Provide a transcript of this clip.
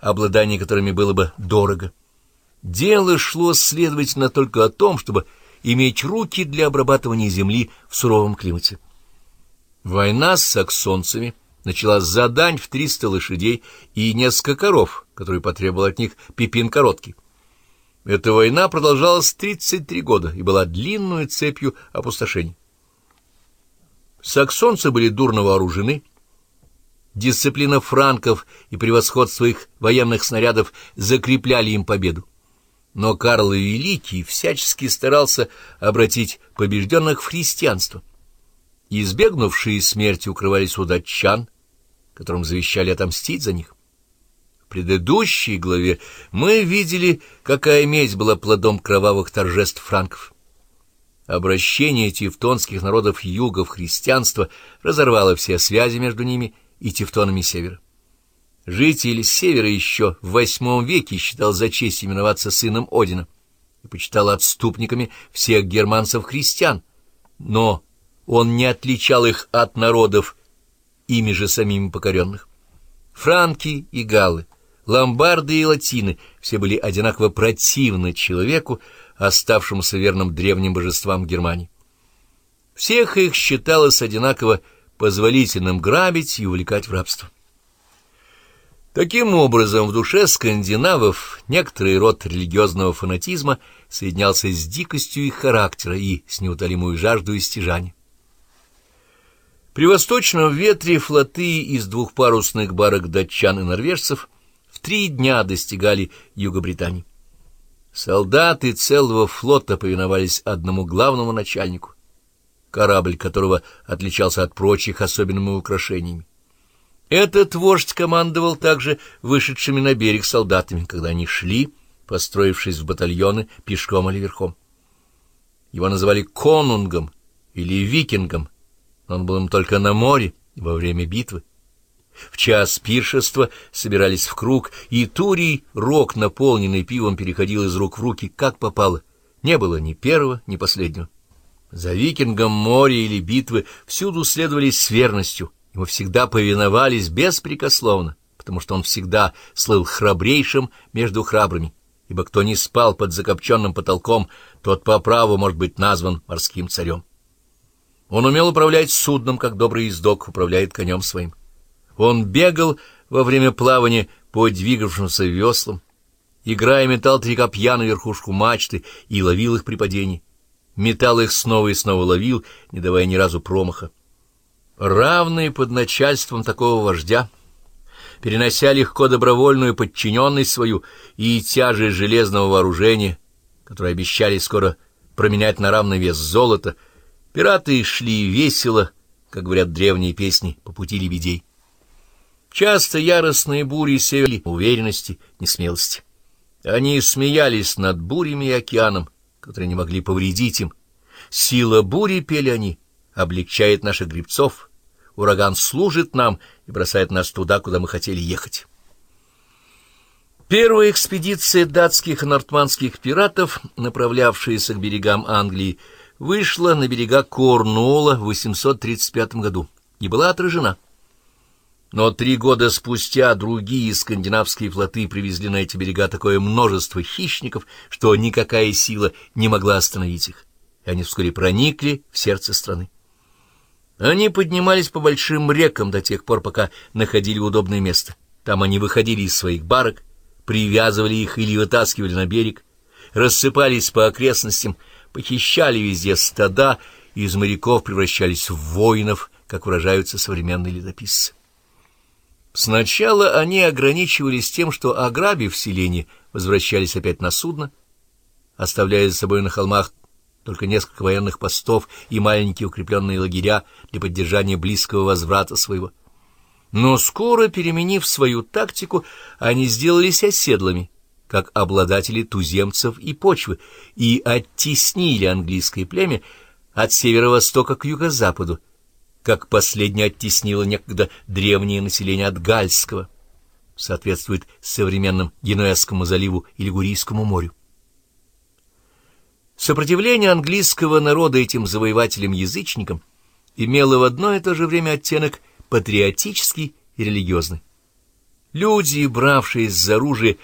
обладание которыми было бы дорого. Дело шло, следовательно, только о том, чтобы иметь руки для обрабатывания земли в суровом климате. Война с саксонцами началась за дань в 300 лошадей и несколько коров, которые потребовал от них Пипин Короткий. Эта война продолжалась 33 года и была длинную цепью опустошений. Саксонцы были дурно вооружены, дисциплина франков и превосходство их военных снарядов закрепляли им победу. Но Карл Великий всячески старался обратить побежденных в христианство. Избегнувшие смерти укрывались у датчан, которым завещали отомстить за них. В предыдущей главе мы видели, какая месть была плодом кровавых торжеств франков. Обращение тевтонских народов юга в христианство разорвало все связи между ними и тевтонами севера. Житель севера еще в восьмом веке считал за честь именоваться сыном Одина и почитал отступниками всех германцев-христиан, но он не отличал их от народов, ими же самими покоренных. Франки и галлы, ломбарды и латины все были одинаково противны человеку, оставшемуся верным древним божествам Германии. Всех их считалось одинаково позволительным грабить и увлекать в рабство. Таким образом, в душе скандинавов некоторый род религиозного фанатизма соединялся с дикостью их характера и с неутолимой жаждой истяжания. При восточном ветре флоты из двухпарусных барок датчан и норвежцев в три дня достигали Юго-Британии. Солдаты целого флота повиновались одному главному начальнику, корабль которого отличался от прочих особенными украшениями. Этот вождь командовал также вышедшими на берег солдатами, когда они шли, построившись в батальоны пешком или верхом. Его называли конунгом или викингом, он был им только на море во время битвы. В час пиршества собирались в круг, и Турий, рог, наполненный пивом, переходил из рук в руки, как попало. Не было ни первого, ни последнего. За викингом море или битвы всюду следовали с верностью — Ему всегда повиновались беспрекословно, потому что он всегда слыл храбрейшим между храбрыми, ибо кто не спал под закопченным потолком, тот по праву может быть назван морским царем. Он умел управлять судном, как добрый ездок управляет конем своим. Он бегал во время плавания по двигавшимся веслам, играя метал три копья на верхушку мачты и ловил их при падении. Метал их снова и снова ловил, не давая ни разу промаха равные под начальством такого вождя, перенося легко добровольную подчиненность свою и тяжесть железного вооружения, которое обещали скоро променять на равный вес золота, пираты шли весело, как говорят древние песни, по пути лебедей. Часто яростные бури сеяли уверенности, несмелости. Они смеялись над бурями и океаном, которые не могли повредить им. Сила бури, пели они, облегчает наших гребцов — ураган служит нам и бросает нас туда, куда мы хотели ехать. Первая экспедиция датских и нортманских пиратов, направлявшаяся к берегам Англии, вышла на берега Корнуола в 835 году и была отражена. Но три года спустя другие скандинавские флоты привезли на эти берега такое множество хищников, что никакая сила не могла остановить их, и они вскоре проникли в сердце страны. Они поднимались по большим рекам до тех пор, пока находили удобное место. Там они выходили из своих барок, привязывали их или вытаскивали на берег, рассыпались по окрестностям, похищали везде стада, и из моряков превращались в воинов, как выражаются современные летописцы. Сначала они ограничивались тем, что, ограбив селение, возвращались опять на судно, оставляя за собой на холмах только несколько военных постов и маленькие укрепленные лагеря для поддержания близкого возврата своего. Но скоро, переменив свою тактику, они сделались оседлыми, как обладатели туземцев и почвы, и оттеснили английское племя от северо-востока к юго-западу, как последнее оттеснило некогда древнее население от Гальского, соответствует современному Генуэзскому заливу и Лигурийскому морю. Сопротивление английского народа этим завоевателям-язычникам имело в одно и то же время оттенок патриотический и религиозный. Люди, бравшись за оружие,